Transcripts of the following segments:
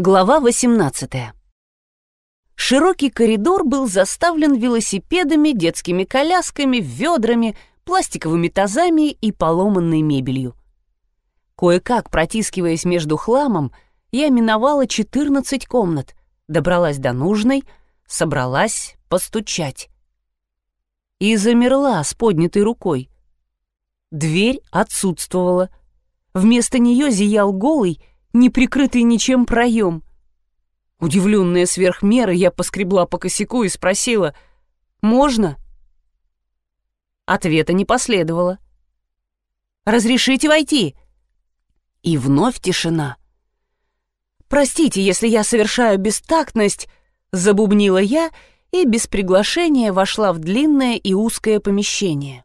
Глава 18. Широкий коридор был заставлен велосипедами, детскими колясками, ведрами, пластиковыми тазами и поломанной мебелью. Кое-как, протискиваясь между хламом, я миновала 14 комнат, добралась до нужной, собралась постучать. И замерла с поднятой рукой. Дверь отсутствовала. Вместо нее зиял голый, не прикрытый ничем проем. Удивленная сверх меры, я поскребла по косяку и спросила «Можно?». Ответа не последовало. «Разрешите войти?» И вновь тишина. «Простите, если я совершаю бестактность», — забубнила я и без приглашения вошла в длинное и узкое помещение.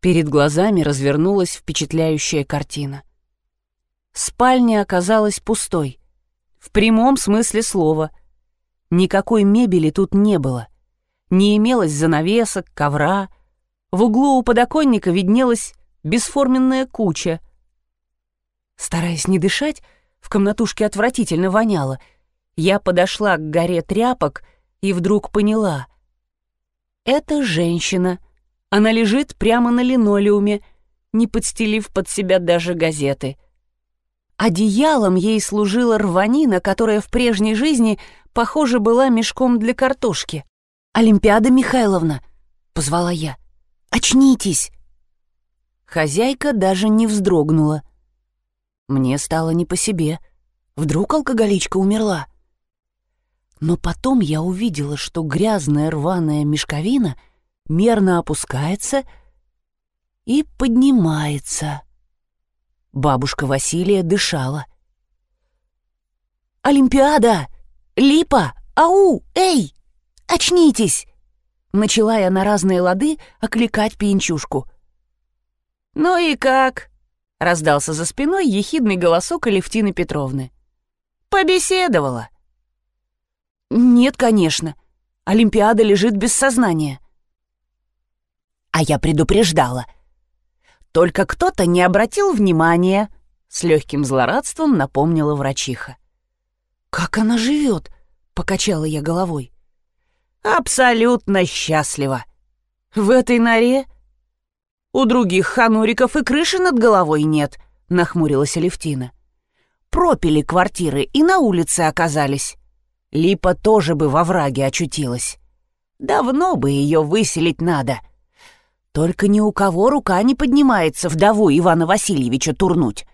Перед глазами развернулась впечатляющая картина. Спальня оказалась пустой. В прямом смысле слова. Никакой мебели тут не было. Не имелось занавесок, ковра. В углу у подоконника виднелась бесформенная куча. Стараясь не дышать, в комнатушке отвратительно воняло. Я подошла к горе тряпок и вдруг поняла. Это женщина. Она лежит прямо на линолеуме, не подстелив под себя даже газеты — Одеялом ей служила рванина, которая в прежней жизни, похоже, была мешком для картошки. «Олимпиада Михайловна!» — позвала я. «Очнитесь!» Хозяйка даже не вздрогнула. Мне стало не по себе. Вдруг алкоголичка умерла? Но потом я увидела, что грязная рваная мешковина мерно опускается и поднимается. Бабушка Василия дышала. «Олимпиада! Липа! Ау! Эй! Очнитесь!» Начала я на разные лады окликать пьянчушку. «Ну и как?» — раздался за спиной ехидный голосок Алевтины Петровны. «Побеседовала». «Нет, конечно. Олимпиада лежит без сознания». «А я предупреждала», только кто-то не обратил внимания, с легким злорадством напомнила врачиха. «Как она живет?» — покачала я головой. «Абсолютно счастлива. В этой норе у других хануриков и крыши над головой нет», — нахмурилась Алевтина. «Пропили квартиры и на улице оказались. Липа тоже бы во враге очутилась. Давно бы ее выселить надо. Только ни у кого рука не поднимается вдову Ивана Васильевича турнуть.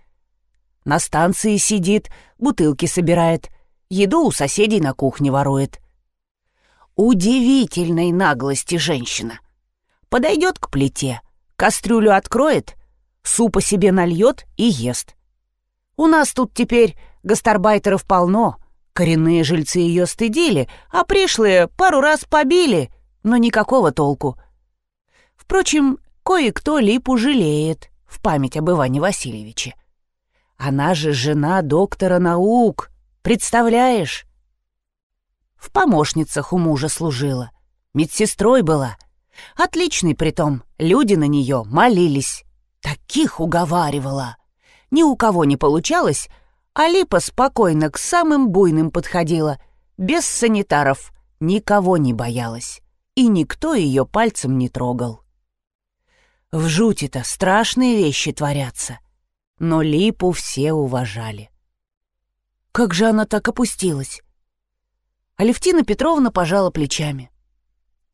На станции сидит, бутылки собирает, еду у соседей на кухне ворует. Удивительной наглости женщина. Подойдет к плите, кастрюлю откроет, супа себе нальет и ест. У нас тут теперь гастарбайтеров полно, коренные жильцы ее стыдили, а пришлые пару раз побили, но никакого толку — Впрочем, кое-кто Липу жалеет в память об Иване Васильевиче. Она же жена доктора наук, представляешь? В помощницах у мужа служила, медсестрой была. Отличный притом, люди на нее молились. Таких уговаривала. Ни у кого не получалось, а Липа спокойно к самым буйным подходила, без санитаров, никого не боялась. И никто ее пальцем не трогал. В жути-то страшные вещи творятся. Но Липу все уважали. Как же она так опустилась? Алевтина Петровна пожала плечами.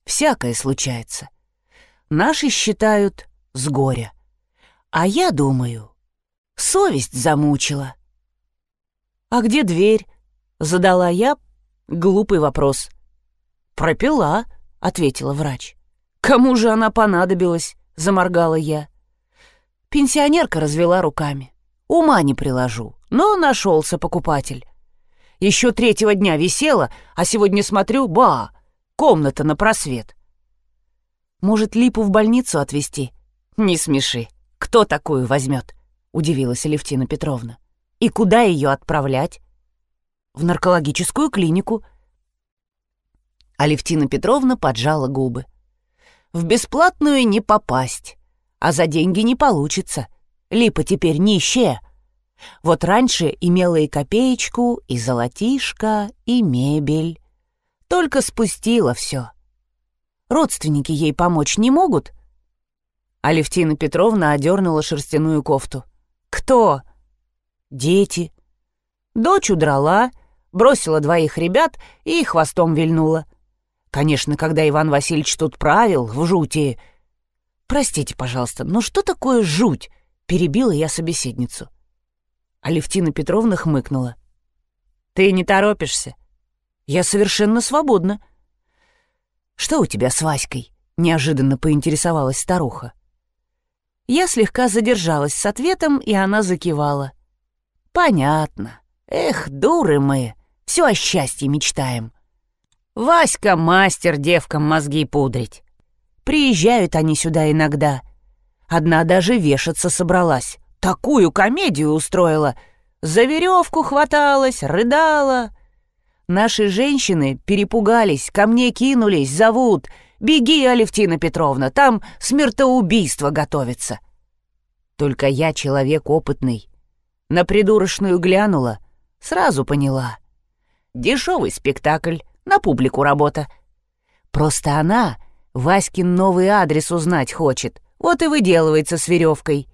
Всякое случается. Наши считают с горя. А я думаю, совесть замучила. «А где дверь?» — задала я глупый вопрос. «Пропила», — ответила врач. «Кому же она понадобилась?» — заморгала я. Пенсионерка развела руками. Ума не приложу, но нашелся покупатель. Еще третьего дня висела, а сегодня смотрю, ба, комната на просвет. Может, Липу в больницу отвезти? Не смеши. Кто такую возьмет? Удивилась Алевтина Петровна. И куда ее отправлять? В наркологическую клинику. Алевтина Петровна поджала губы. В бесплатную не попасть. А за деньги не получится. Липа теперь нищая. Вот раньше имела и копеечку, и золотишко, и мебель. Только спустила все. Родственники ей помочь не могут? Алевтина Петровна одернула шерстяную кофту. Кто? Дети. Дочь удрала, бросила двоих ребят и хвостом вильнула. Конечно, когда Иван Васильевич тут правил, в жути... «Простите, пожалуйста, но что такое жуть?» — перебила я собеседницу. Алевтина Петровна хмыкнула. «Ты не торопишься. Я совершенно свободна». «Что у тебя с Васькой?» — неожиданно поинтересовалась старуха. Я слегка задержалась с ответом, и она закивала. «Понятно. Эх, дуры мы, все о счастье мечтаем. Васька мастер девкам мозги пудрить. Приезжают они сюда иногда. Одна даже вешаться собралась такую комедию устроила. За веревку хваталась, рыдала. Наши женщины перепугались, ко мне кинулись, зовут. «Беги, Алевтина Петровна, там смертоубийство готовится». Только я человек опытный. На придурочную глянула, сразу поняла. Дешевый спектакль, на публику работа. Просто она Васькин новый адрес узнать хочет, вот и выделывается с веревкой.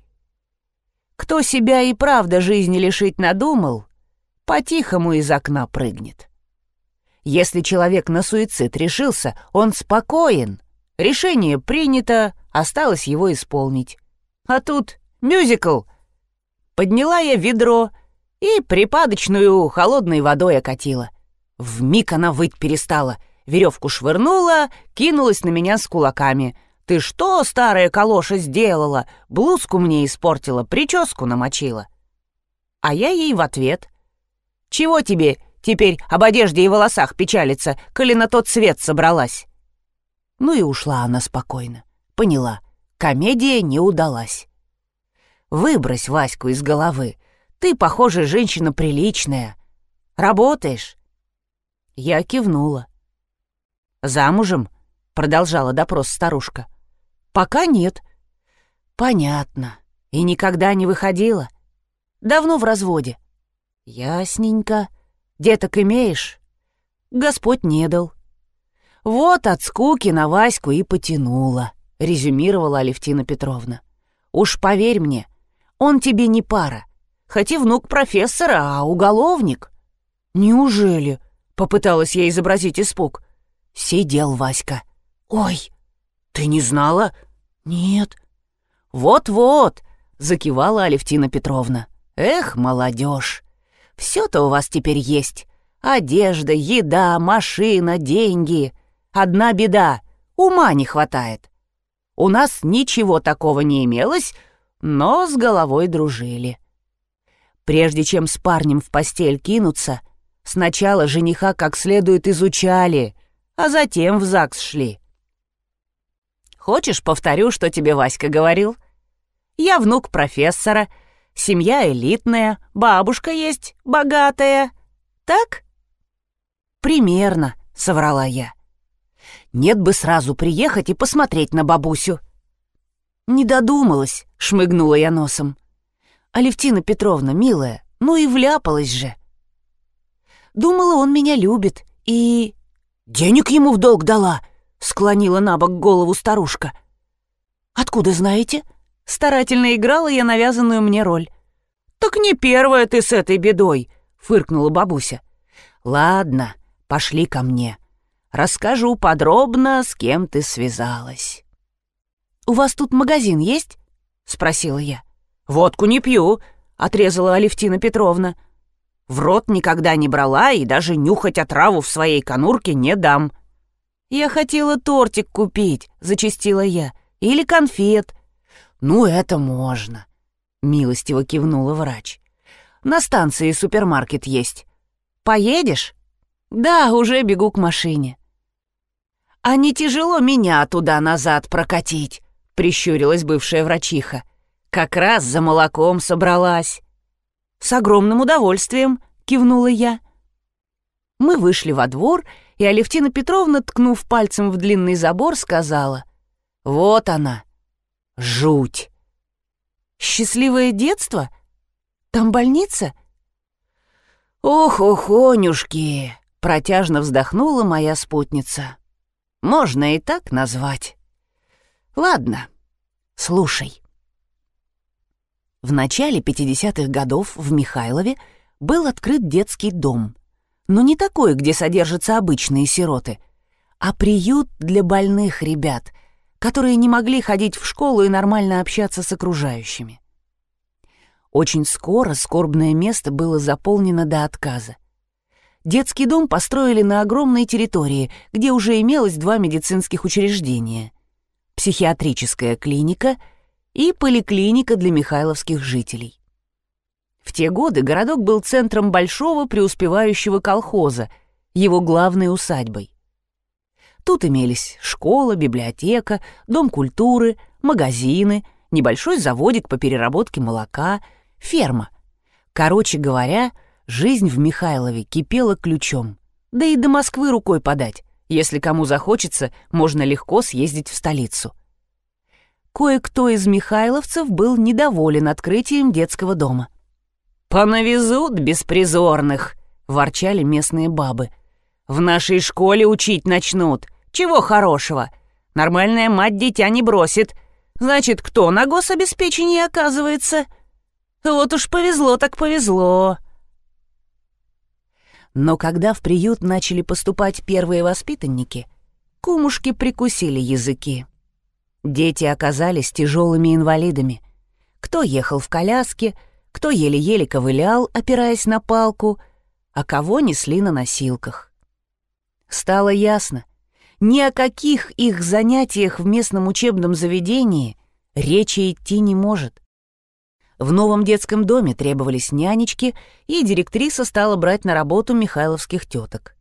Кто себя и правда жизни лишить надумал, по-тихому из окна прыгнет. Если человек на суицид решился, он спокоен. Решение принято, осталось его исполнить. А тут мюзикл. Подняла я ведро и припадочную холодной водой окатила. Вмиг она выть перестала, веревку швырнула, кинулась на меня с кулаками — «Ты что, старая калоша, сделала? Блузку мне испортила, прическу намочила». А я ей в ответ. «Чего тебе теперь об одежде и волосах печалиться, коли на тот свет собралась?» Ну и ушла она спокойно. Поняла, комедия не удалась. «Выбрось Ваську из головы. Ты, похоже, женщина приличная. Работаешь?» Я кивнула. «Замужем?» — продолжала допрос старушка. — Пока нет. Понятно. И никогда не выходила? Давно в разводе. Ясненько. Деток имеешь? Господь не дал. Вот от скуки на Ваську и потянула, резюмировала Алевтина Петровна. Уж поверь мне, он тебе не пара. Хоть и внук профессора, а уголовник. Неужели? Попыталась я изобразить испуг. Сидел Васька. Ой, ты не знала? «Нет». «Вот-вот», — закивала Алевтина Петровна. «Эх, молодежь, все-то у вас теперь есть. Одежда, еда, машина, деньги. Одна беда — ума не хватает. У нас ничего такого не имелось, но с головой дружили. Прежде чем с парнем в постель кинуться, сначала жениха как следует изучали, а затем в ЗАГС шли. Хочешь, повторю, что тебе Васька говорил? Я внук профессора, семья элитная, бабушка есть богатая. Так? Примерно, соврала я. Нет бы сразу приехать и посмотреть на бабусю. Не додумалась, шмыгнула я носом. Алевтина Петровна, милая, ну и вляпалась же. Думала, он меня любит и... Денег ему в долг дала, — склонила на бок голову старушка. «Откуда знаете?» Старательно играла я навязанную мне роль. «Так не первая ты с этой бедой», — фыркнула бабуся. «Ладно, пошли ко мне. Расскажу подробно, с кем ты связалась». «У вас тут магазин есть?» — спросила я. «Водку не пью», — отрезала Алевтина Петровна. «В рот никогда не брала и даже нюхать отраву в своей конурке не дам». «Я хотела тортик купить», — зачастила я. «Или конфет». «Ну, это можно», — милостиво кивнула врач. «На станции супермаркет есть. Поедешь?» «Да, уже бегу к машине». «А не тяжело меня туда-назад прокатить?» — прищурилась бывшая врачиха. «Как раз за молоком собралась». «С огромным удовольствием», — кивнула я. Мы вышли во двор, и Алевтина Петровна, ткнув пальцем в длинный забор, сказала «Вот она, жуть». «Счастливое детство?» Там больница?» «Ох, охонюшки!» — протяжно вздохнула моя спутница. «Можно и так назвать. Ладно, слушай». В начале 50-х годов в Михайлове был открыт детский дом. Но не такой, где содержатся обычные сироты, а приют для больных ребят, которые не могли ходить в школу и нормально общаться с окружающими. Очень скоро скорбное место было заполнено до отказа. Детский дом построили на огромной территории, где уже имелось два медицинских учреждения — психиатрическая клиника — и поликлиника для михайловских жителей. В те годы городок был центром большого преуспевающего колхоза, его главной усадьбой. Тут имелись школа, библиотека, дом культуры, магазины, небольшой заводик по переработке молока, ферма. Короче говоря, жизнь в Михайлове кипела ключом. Да и до Москвы рукой подать. Если кому захочется, можно легко съездить в столицу кое-кто из михайловцев был недоволен открытием детского дома. «Понавезут беспризорных!» — ворчали местные бабы. «В нашей школе учить начнут. Чего хорошего? Нормальная мать дитя не бросит. Значит, кто на гособеспечении оказывается? Вот уж повезло так повезло!» Но когда в приют начали поступать первые воспитанники, кумушки прикусили языки. Дети оказались тяжелыми инвалидами. Кто ехал в коляске, кто еле-еле ковылял, опираясь на палку, а кого несли на носилках. Стало ясно, ни о каких их занятиях в местном учебном заведении речи идти не может. В новом детском доме требовались нянечки, и директриса стала брать на работу михайловских теток.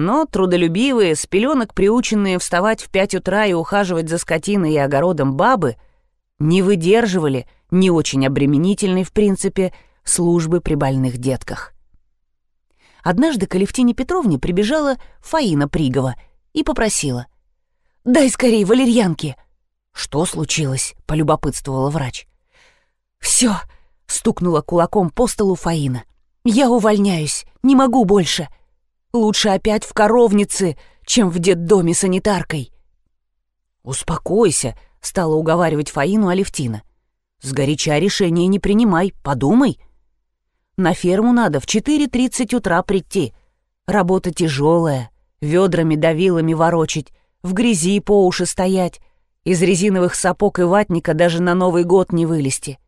Но трудолюбивые, с пеленок приученные вставать в пять утра и ухаживать за скотиной и огородом бабы не выдерживали не очень обременительной, в принципе, службы при больных детках. Однажды к Алевтине Петровне прибежала Фаина Пригова и попросила. «Дай скорее валерьянки!» «Что случилось?» — полюбопытствовала врач. «Все!» — стукнула кулаком по столу Фаина. «Я увольняюсь, не могу больше!» Лучше опять в коровнице, чем в детдоме санитаркой. «Успокойся», — стала уговаривать Фаину Алевтина. «Сгоряча решение не принимай, подумай. На ферму надо в 4.30 утра прийти. Работа тяжелая, ведрами да вилами ворочить, в грязи по уши стоять, из резиновых сапог и ватника даже на Новый год не вылезти.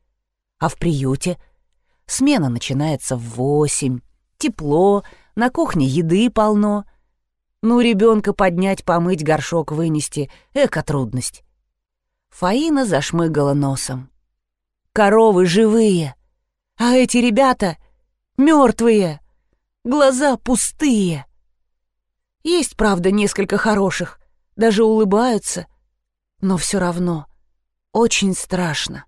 А в приюте смена начинается в восемь, тепло, на кухне еды полно. Ну, ребенка поднять, помыть, горшок вынести — эко трудность. Фаина зашмыгала носом. Коровы живые, а эти ребята мертвые, глаза пустые. Есть, правда, несколько хороших, даже улыбаются, но все равно очень страшно.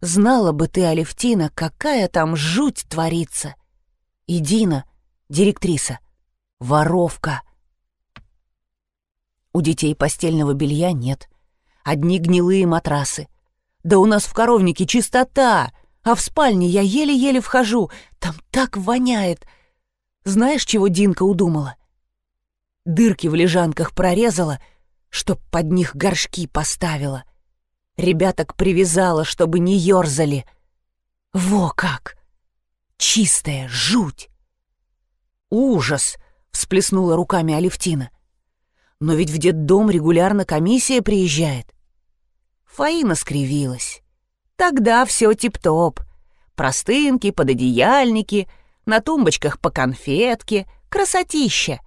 Знала бы ты, Алевтина, какая там жуть творится. И Дина — Директриса. Воровка. У детей постельного белья нет. Одни гнилые матрасы. Да у нас в коровнике чистота, а в спальне я еле-еле вхожу. Там так воняет. Знаешь, чего Динка удумала? Дырки в лежанках прорезала, чтоб под них горшки поставила. Ребяток привязала, чтобы не ёрзали. Во как! Чистая жуть! «Ужас!» — всплеснула руками Алевтина. «Но ведь в детдом регулярно комиссия приезжает». Фаина скривилась. «Тогда все тип-топ. Простынки, пододеяльники, на тумбочках по конфетке, красотища.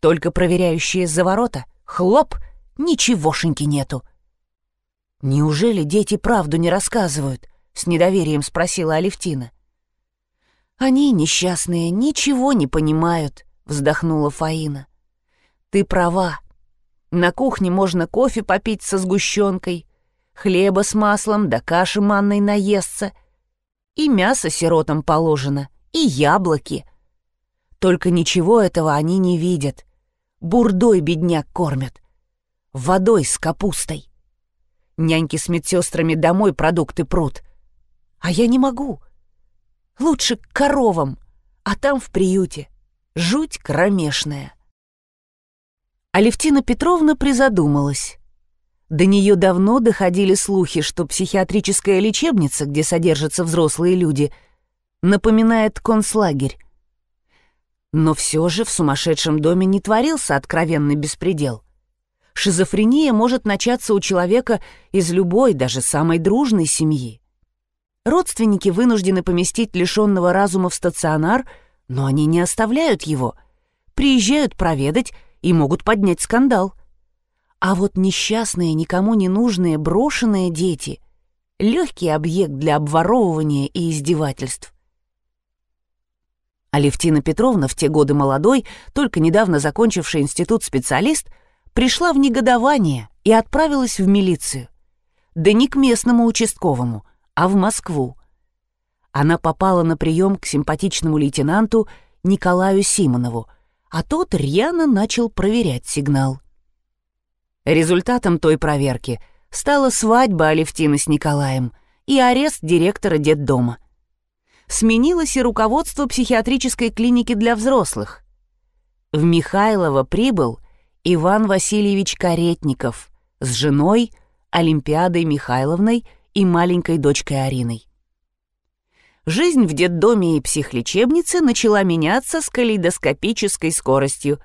Только проверяющие за ворота, хлоп, ничегошеньки нету». «Неужели дети правду не рассказывают?» — с недоверием спросила Алевтина. «Они, несчастные, ничего не понимают», — вздохнула Фаина. «Ты права. На кухне можно кофе попить со сгущенкой, хлеба с маслом да каши манной наесться. И мясо сиротам положено, и яблоки. Только ничего этого они не видят. Бурдой бедняк кормят. Водой с капустой. Няньки с медсестрами домой продукты прут. А я не могу. Лучше к коровам, а там в приюте. Жуть кромешная. Алевтина Петровна призадумалась. До нее давно доходили слухи, что психиатрическая лечебница, где содержатся взрослые люди, напоминает концлагерь. Но все же в сумасшедшем доме не творился откровенный беспредел. Шизофрения может начаться у человека из любой, даже самой дружной семьи. Родственники вынуждены поместить лишенного разума в стационар, но они не оставляют его. Приезжают проведать и могут поднять скандал. А вот несчастные, никому не нужные, брошенные дети — легкий объект для обворовывания и издевательств. Алевтина Петровна, в те годы молодой, только недавно закончивший институт специалист, пришла в негодование и отправилась в милицию. Да не к местному участковому — а в Москву. Она попала на прием к симпатичному лейтенанту Николаю Симонову, а тот рьяно начал проверять сигнал. Результатом той проверки стала свадьба Алевтины с Николаем и арест директора детдома. Сменилось и руководство психиатрической клиники для взрослых. В Михайлово прибыл Иван Васильевич Каретников с женой Олимпиадой Михайловной и маленькой дочкой Ариной. Жизнь в детдоме и психлечебнице начала меняться с калейдоскопической скоростью.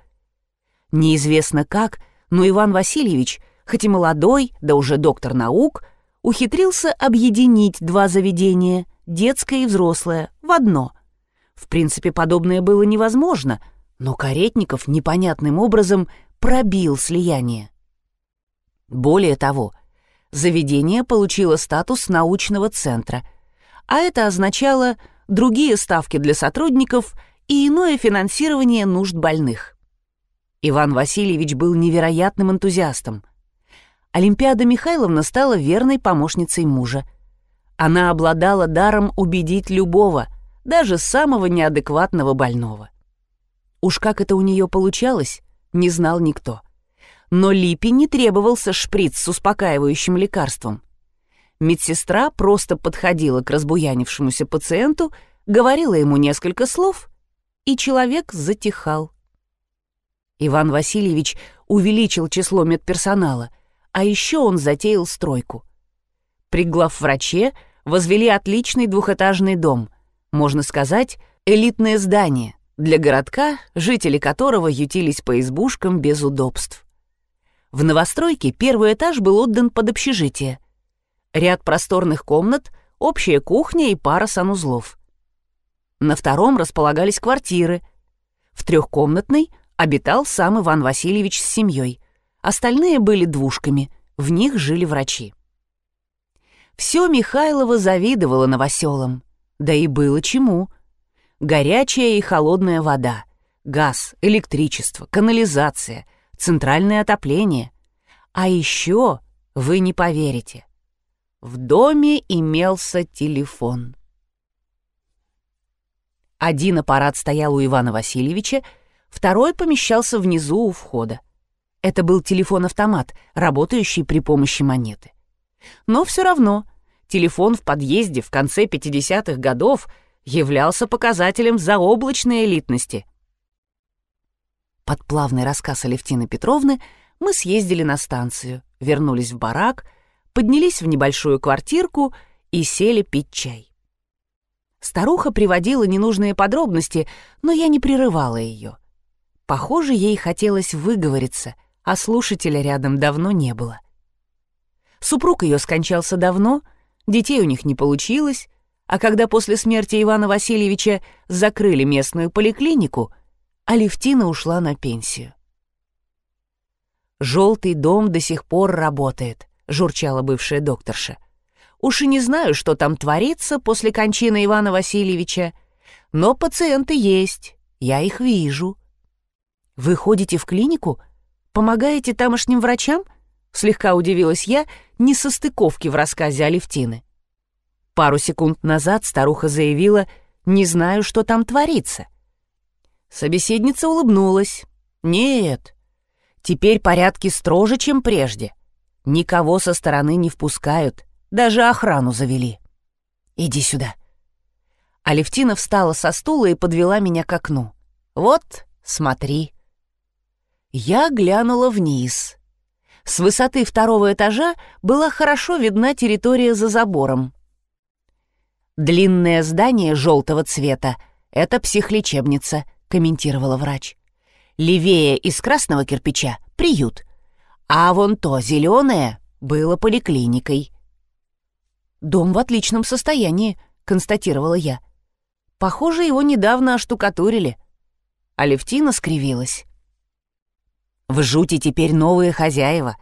Неизвестно как, но Иван Васильевич, хоть и молодой, да уже доктор наук, ухитрился объединить два заведения, детское и взрослое, в одно. В принципе, подобное было невозможно, но Каретников непонятным образом пробил слияние. Более того, заведение получило статус научного центра, а это означало другие ставки для сотрудников и иное финансирование нужд больных. Иван Васильевич был невероятным энтузиастом. Олимпиада Михайловна стала верной помощницей мужа. Она обладала даром убедить любого, даже самого неадекватного больного. Уж как это у нее получалось, не знал никто. — но Липе не требовался шприц с успокаивающим лекарством. Медсестра просто подходила к разбуянившемуся пациенту, говорила ему несколько слов, и человек затихал. Иван Васильевич увеличил число медперсонала, а еще он затеял стройку. При главвраче возвели отличный двухэтажный дом, можно сказать, элитное здание для городка, жители которого ютились по избушкам без удобств. В новостройке первый этаж был отдан под общежитие. Ряд просторных комнат, общая кухня и пара санузлов. На втором располагались квартиры. В трехкомнатной обитал сам Иван Васильевич с семьей. Остальные были двушками, в них жили врачи. Все Михайлова завидовало новоселам. Да и было чему. Горячая и холодная вода, газ, электричество, канализация — центральное отопление. А еще, вы не поверите, в доме имелся телефон. Один аппарат стоял у Ивана Васильевича, второй помещался внизу у входа. Это был телефон-автомат, работающий при помощи монеты. Но все равно телефон в подъезде в конце 50-х годов являлся показателем заоблачной элитности. Под плавный рассказ Алевтины Петровны мы съездили на станцию, вернулись в барак, поднялись в небольшую квартирку и сели пить чай. Старуха приводила ненужные подробности, но я не прерывала ее. Похоже, ей хотелось выговориться, а слушателя рядом давно не было. Супруг ее скончался давно, детей у них не получилось, а когда после смерти Ивана Васильевича закрыли местную поликлинику — Алевтина ушла на пенсию. «Желтый дом до сих пор работает», — журчала бывшая докторша. «Уж и не знаю, что там творится после кончины Ивана Васильевича, но пациенты есть, я их вижу». «Вы ходите в клинику? Помогаете тамошним врачам?» — слегка удивилась я не со стыковки в рассказе Алевтины. Пару секунд назад старуха заявила «не знаю, что там творится». Собеседница улыбнулась. «Нет, теперь порядки строже, чем прежде. Никого со стороны не впускают, даже охрану завели. Иди сюда». Алевтина встала со стула и подвела меня к окну. «Вот, смотри». Я глянула вниз. С высоты второго этажа была хорошо видна территория за забором. «Длинное здание желтого цвета — это психлечебница», — комментировала врач. «Левее из красного кирпича — приют, а вон то зеленое было поликлиникой». «Дом в отличном состоянии», — констатировала я. «Похоже, его недавно оштукатурили». Алевтина скривилась. В жути теперь новые хозяева.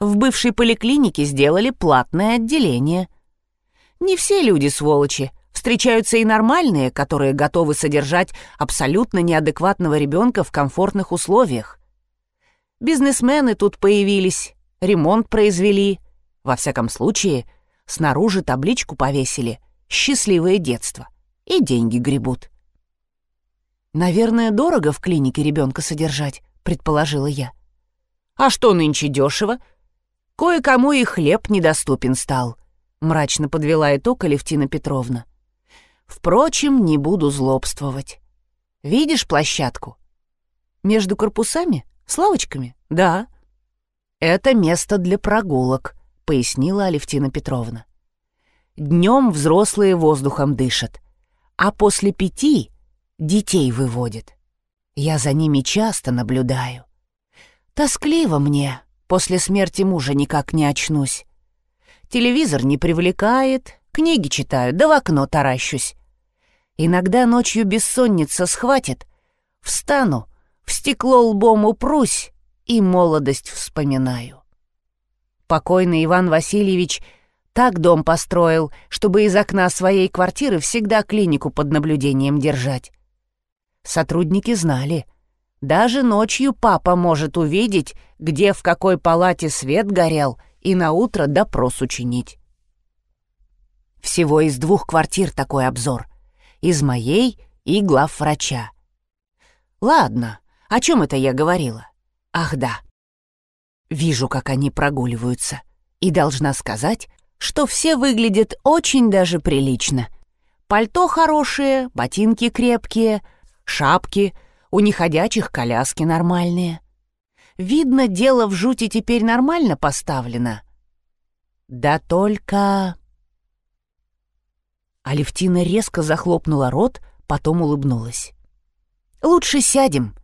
В бывшей поликлинике сделали платное отделение. Не все люди сволочи. Встречаются и нормальные, которые готовы содержать абсолютно неадекватного ребенка в комфортных условиях. Бизнесмены тут появились, ремонт произвели. Во всяком случае, снаружи табличку повесили «Счастливое детство» и деньги гребут. Наверное, дорого в клинике ребенка содержать предположила я. «А что нынче дешево? Кое-кому и хлеб недоступен стал», — мрачно подвела итог Алевтина Петровна. «Впрочем, не буду злобствовать. Видишь площадку? Между корпусами? С лавочками? Да. Это место для прогулок», — пояснила Алевтина Петровна. «Днем взрослые воздухом дышат, а после пяти детей выводят. Я за ними часто наблюдаю. Тоскливо мне, после смерти мужа никак не очнусь. Телевизор не привлекает, книги читаю, да в окно таращусь. Иногда ночью бессонница схватит, встану, в стекло лбом упрусь и молодость вспоминаю. Покойный Иван Васильевич так дом построил, чтобы из окна своей квартиры всегда клинику под наблюдением держать. Сотрудники знали. Даже ночью папа может увидеть, где в какой палате свет горел, и на утро допрос учинить. Всего из двух квартир такой обзор. Из моей и главврача. Ладно, о чем это я говорила? Ах да. Вижу, как они прогуливаются. И должна сказать, что все выглядят очень даже прилично. Пальто хорошее, ботинки крепкие — шапки, у неходячих коляски нормальные. Видно, дело в жути теперь нормально поставлено. Да только... Алевтина резко захлопнула рот, потом улыбнулась. «Лучше сядем.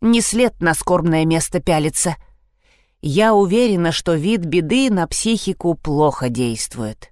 Не след на скорбное место пялиться. Я уверена, что вид беды на психику плохо действует».